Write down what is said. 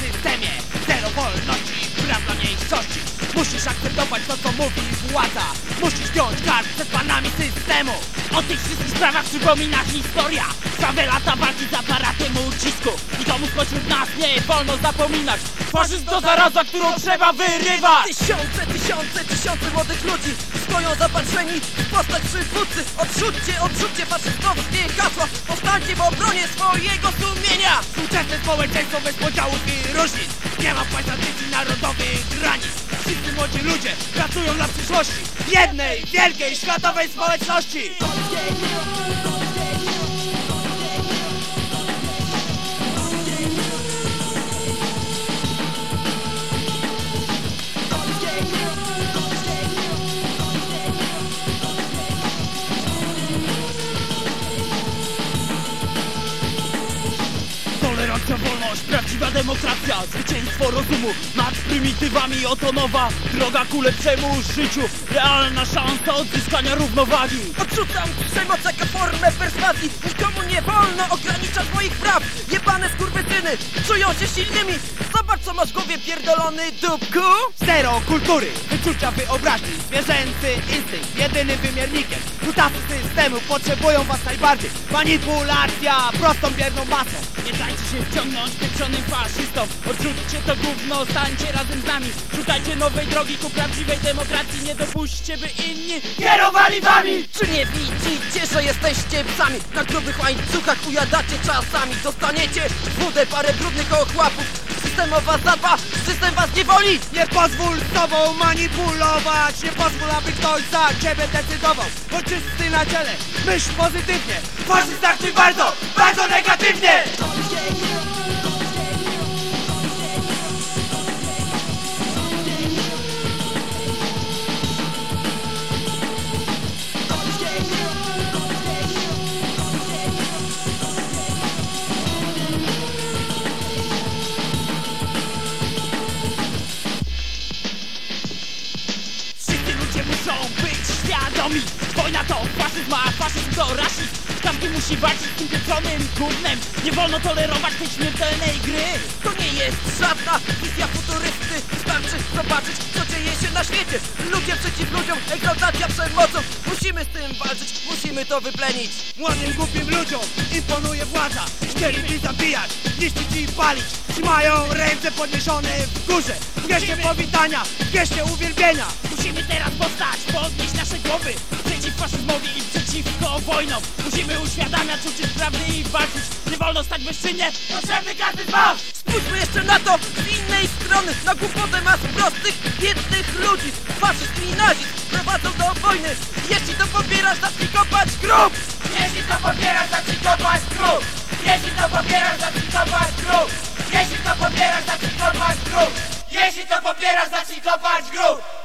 systemie. Zero wolności, praw dla mniejszości Musisz akceptować to, co mówi władza. Musisz wziąć kark przed panami systemu. O tych wszystkich sprawach przypomina historia. Całe lata walki z aparatem ucisku. Nikomu spośród nas nie wolno zapominać. Faszyzm to zaraza, którą trzeba wyrywać. Tysiące, tysiące, tysiące młodych ludzi stoją zapatrzeni w postać przywódcy. Odrzućcie, odrzućcie faszystowskie hasła Powstańcie w obronie swojego sumienia. Współczesne społeczeństwo bez podziałów i różnic. Nie ma państwa tradycji narodowych granic. Wszyscy młodzi ludzie pracują dla przyszłości. Jednej, wielkiej, światowej społeczności wolność, prawdziwa demokracja Zwycięstwo rozumu. Nad prymitywami Oto nowa droga ku lepszemu życiu. Realna szansa odzyskania równowagi. Odrzucam przemoc jako formę perswazji. Nikomu nie wolno ograniczać moich praw. Jebane skurwysyny czują się silnymi. Zobacz co masz w głowie pierdolony dupku. Zero kultury, wyczucia wyobraźni. Zwierzęcy instynkt, jedynym wymiernikiem Kutasy systemu potrzebują was najbardziej. Manipulacja, prostą bierną masą. Nie dajcie się wciągnąć pieprzonym faszystom. Odrzućcie to gówno, stańcie razem z nami. Szukajcie nowej drogi ku prawdziwej demokracji. Nie dopuśćcie, by inni kierowali wami. Czy nie widzicie, że jesteście psami? Na grubych łańcuchach ujadacie czasami. Dostaniecie w wódę parę brudnych ochłapów System o was zadba, system was nie woli Nie pozwól z tobą manipulować! Nie pozwól, aby ktoś za ciebie decydował! Bo czysty na ciele, myśl pozytywnie! Faszyzm znaczy bardzo, bardzo negatywnie! Wszyscy świadomi Wojna to faszyzm, a faszyzm to rasizm. Każdy musi walczyć z tym pieprzonym gównem. Nie wolno tolerować tej śmiertelnej gry. To nie jest żadna wizja futurysty. Wystarczy zobaczyć, co dzieje się na świecie. Ludzie przeciw ludziom, egzaltacja przemocą. Musimy z tym walczyć, musimy to wyplenić. Młodym, głupim ludziom imponuje władza. Chcieli zabijać, niszczyć i palić. Trzymają ręce podniesione w górze. W geście powitania, w geście uwielbienia Musimy teraz powstać, podnieść nasze głowy Przeciw faszyzmowi i przeciwko wojnom. Musimy uświadamiać, uczyć prawdy i walczyć. Nie wolno stać bezczynnie, potrzebny każdy z was. Spójrzmy jeszcze na to z innej strony Na głupotę mas prostych, biednych ludzi. Faszyzm i nazizm prowadzą do wojny. Jeśli to popierasz, zacznij kopać grób. Jeśli to popierasz, zacznij kopać grób. Jeśli to popierasz, zacznij kopać grób. Jeśli to popierasz, zacznij kopać grób. Jeśli to popierasz, zacznij kopać grób